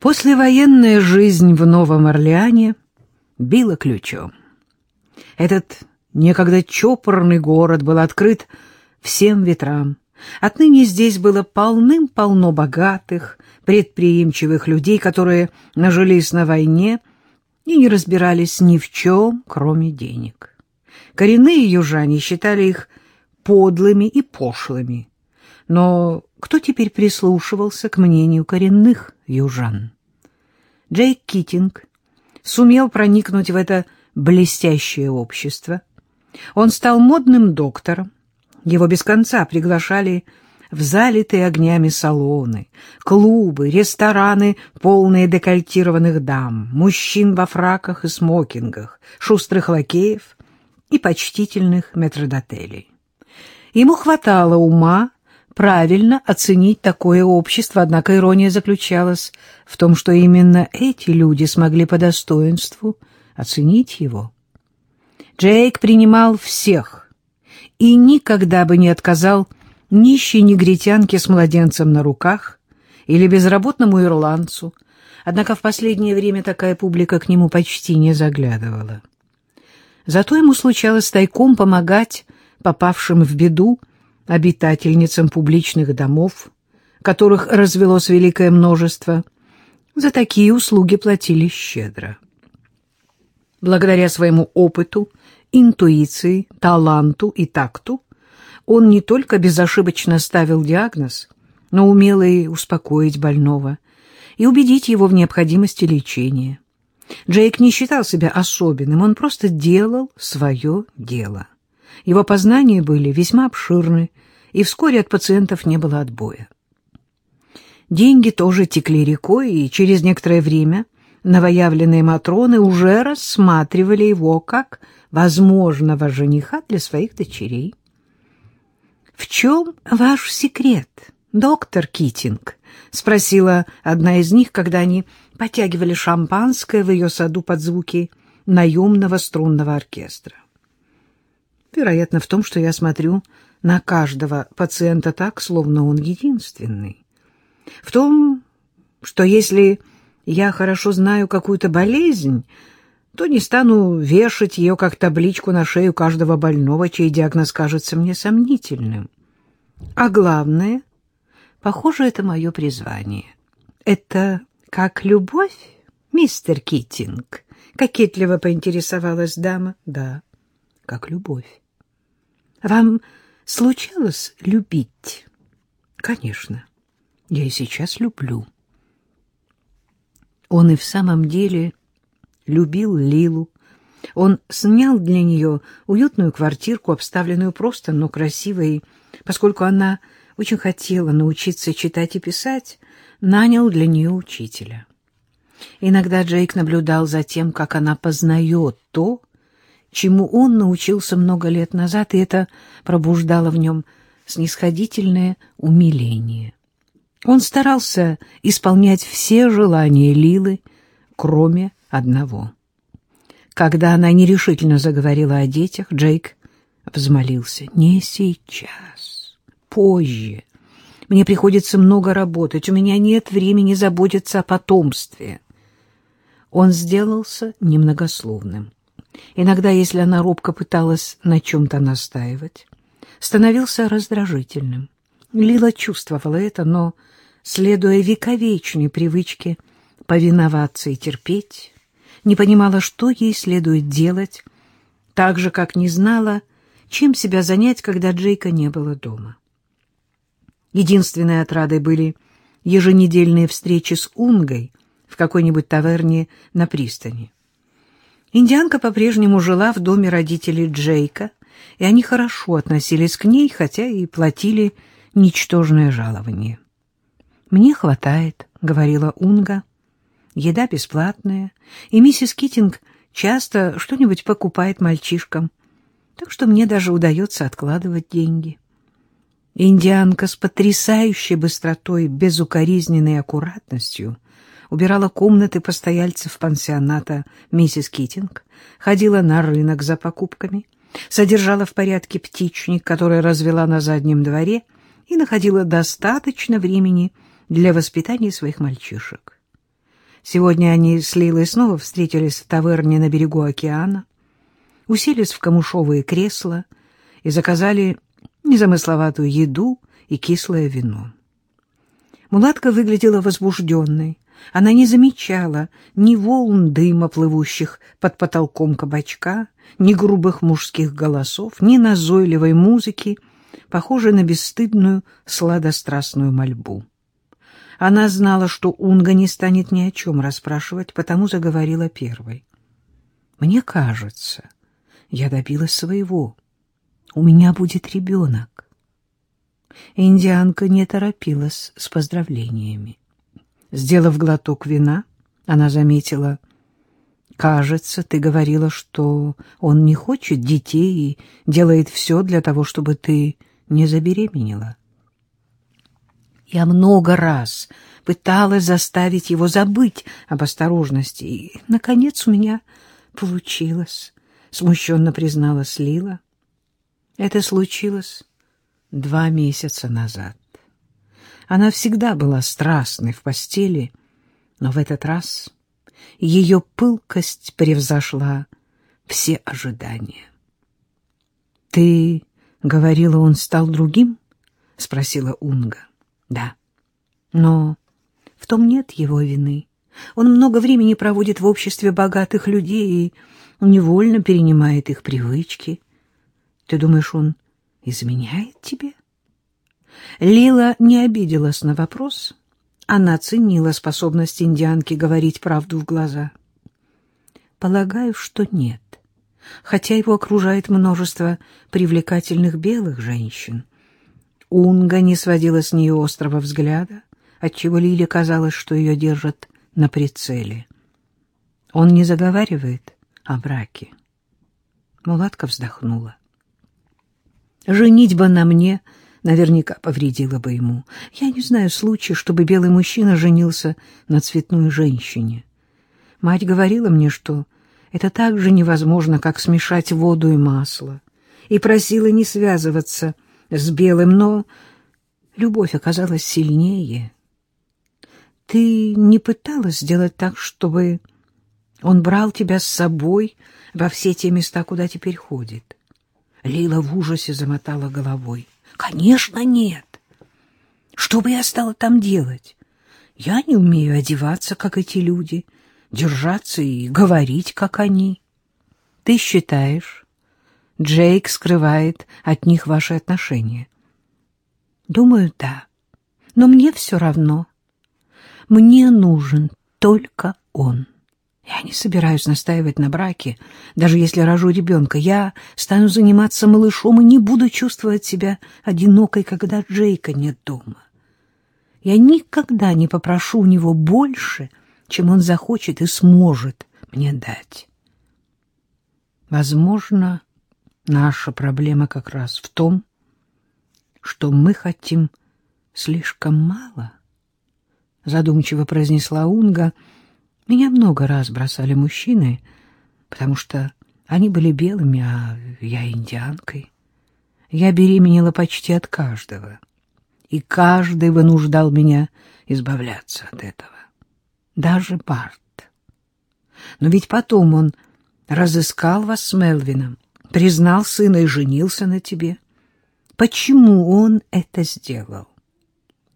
Послевоенная жизнь в Новом Орлеане била ключом. Этот некогда чопорный город был открыт всем ветрам. Отныне здесь было полным-полно богатых, предприимчивых людей, которые нажились на войне и не разбирались ни в чем, кроме денег. Коренные южане считали их подлыми и пошлыми. Но кто теперь прислушивался к мнению коренных южан? Джейк Китинг сумел проникнуть в это блестящее общество. Он стал модным доктором. Его без конца приглашали в залитые огнями салоны, клубы, рестораны, полные декольтированных дам, мужчин во фраках и смокингах, шустрых лакеев и почтительных метродотелей. Ему хватало ума правильно оценить такое общество, однако ирония заключалась в том, что именно эти люди смогли по достоинству оценить его. Джейк принимал всех и никогда бы не отказал нищей негритянке с младенцем на руках или безработному ирландцу, однако в последнее время такая публика к нему почти не заглядывала. Зато ему случалось тайком помогать попавшим в беду обитательницам публичных домов, которых развелось великое множество, за такие услуги платили щедро. Благодаря своему опыту, интуиции, таланту и такту он не только безошибочно ставил диагноз, но умел и успокоить больного и убедить его в необходимости лечения. Джейк не считал себя особенным, он просто делал свое дело. Его познания были весьма обширны, и вскоре от пациентов не было отбоя. Деньги тоже текли рекой, и через некоторое время новоявленные Матроны уже рассматривали его как возможного жениха для своих дочерей. «В чем ваш секрет, доктор Китинг?» — спросила одна из них, когда они потягивали шампанское в ее саду под звуки наемного струнного оркестра. Вероятно, в том, что я смотрю на каждого пациента так, словно он единственный. В том, что если я хорошо знаю какую-то болезнь, то не стану вешать ее как табличку на шею каждого больного, чей диагноз кажется мне сомнительным. А главное, похоже, это мое призвание. Это как любовь, мистер Китинг? Кокетливо поинтересовалась дама. Да, как любовь. Вам случалось любить? Конечно, я и сейчас люблю. Он и в самом деле любил Лилу. Он снял для нее уютную квартирку, обставленную просто, но красивой, поскольку она очень хотела научиться читать и писать, нанял для нее учителя. Иногда Джейк наблюдал за тем, как она познает то, чему он научился много лет назад, и это пробуждало в нем снисходительное умиление. Он старался исполнять все желания Лилы, кроме одного. Когда она нерешительно заговорила о детях, Джейк взмолился. «Не сейчас, позже. Мне приходится много работать, у меня нет времени заботиться о потомстве». Он сделался немногословным. Иногда, если она робко пыталась на чем-то настаивать, становился раздражительным. Лила чувствовала это, но, следуя вековечной привычке повиноваться и терпеть, не понимала, что ей следует делать, так же, как не знала, чем себя занять, когда Джейка не было дома. Единственной отрадой были еженедельные встречи с Унгой в какой-нибудь таверне на пристани. Индианка по-прежнему жила в доме родителей Джейка, и они хорошо относились к ней, хотя и платили ничтожное жалование. «Мне хватает», — говорила Унга. «Еда бесплатная, и миссис Китинг часто что-нибудь покупает мальчишкам, так что мне даже удается откладывать деньги». Индианка с потрясающей быстротой, безукоризненной аккуратностью — убирала комнаты постояльцев пансионата миссис Китинг, ходила на рынок за покупками, содержала в порядке птичник, который развела на заднем дворе, и находила достаточно времени для воспитания своих мальчишек. Сегодня они с Лилой снова встретились в таверне на берегу океана, уселись в камушовые кресла и заказали незамысловатую еду и кислое вино. Мулатка выглядела возбужденной. Она не замечала ни волн дыма, плывущих под потолком кабачка, ни грубых мужских голосов, ни назойливой музыки, похожей на бесстыдную сладострастную мольбу. Она знала, что Унга не станет ни о чем расспрашивать, потому заговорила первой. «Мне кажется, я добилась своего. У меня будет ребенок». Индианка не торопилась с поздравлениями. Сделав глоток вина, она заметила, «Кажется, ты говорила, что он не хочет детей и делает все для того, чтобы ты не забеременела». Я много раз пыталась заставить его забыть об осторожности, и, наконец, у меня получилось, — смущенно призналась Лила. Это случилось два месяца назад. Она всегда была страстной в постели, но в этот раз ее пылкость превзошла все ожидания. — Ты говорила, он стал другим? — спросила Унга. Да, но в том нет его вины. Он много времени проводит в обществе богатых людей и невольно перенимает их привычки. Ты думаешь, он изменяет тебе? Лила не обиделась на вопрос. Она ценила способность индианки говорить правду в глаза. Полагаю, что нет, хотя его окружает множество привлекательных белых женщин — Унга не сводила с нее острого взгляда, отчего Лиле казалось, что ее держат на прицеле. Он не заговаривает о браке. Мулатка вздохнула. Женитьба на мне наверняка повредила бы ему. Я не знаю случая, чтобы белый мужчина женился на цветной женщине. Мать говорила мне, что это так же невозможно, как смешать воду и масло, и просила не связываться с белым, но любовь оказалась сильнее. Ты не пыталась сделать так, чтобы он брал тебя с собой во все те места, куда теперь ходит? Лила в ужасе замотала головой. Конечно, нет. Что бы я стала там делать? Я не умею одеваться, как эти люди, держаться и говорить, как они. Ты считаешь, Джейк скрывает от них ваши отношения. Думаю, да. Но мне все равно. Мне нужен только он. Я не собираюсь настаивать на браке, даже если рожу ребенка. Я стану заниматься малышом и не буду чувствовать себя одинокой, когда Джейка нет дома. Я никогда не попрошу у него больше, чем он захочет и сможет мне дать. Возможно, Наша проблема как раз в том, что мы хотим слишком мало, — задумчиво произнесла Унга. Меня много раз бросали мужчины, потому что они были белыми, а я индианкой. Я беременела почти от каждого, и каждый вынуждал меня избавляться от этого. Даже Барт. Но ведь потом он разыскал вас с Мелвином, признал сына и женился на тебе. Почему он это сделал?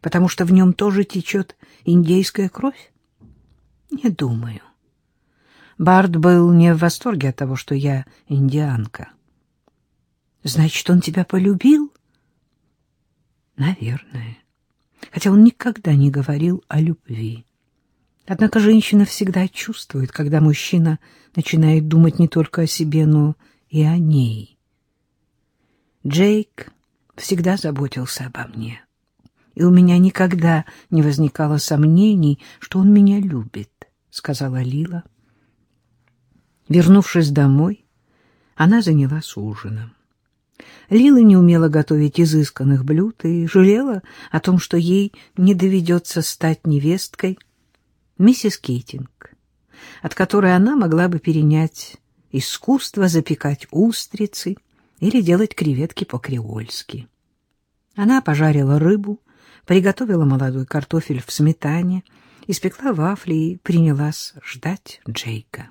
Потому что в нем тоже течет индейская кровь? Не думаю. Барт был не в восторге от того, что я индианка. Значит, он тебя полюбил? Наверное. Хотя он никогда не говорил о любви. Однако женщина всегда чувствует, когда мужчина начинает думать не только о себе, но и о ней. Джейк всегда заботился обо мне, и у меня никогда не возникало сомнений, что он меня любит, — сказала Лила. Вернувшись домой, она занялась ужином. Лила не умела готовить изысканных блюд и жалела о том, что ей не доведется стать невесткой миссис Кейтинг, от которой она могла бы перенять искусство запекать устрицы или делать креветки по-креольски. Она пожарила рыбу, приготовила молодой картофель в сметане, испекла вафли и принялась ждать Джейка.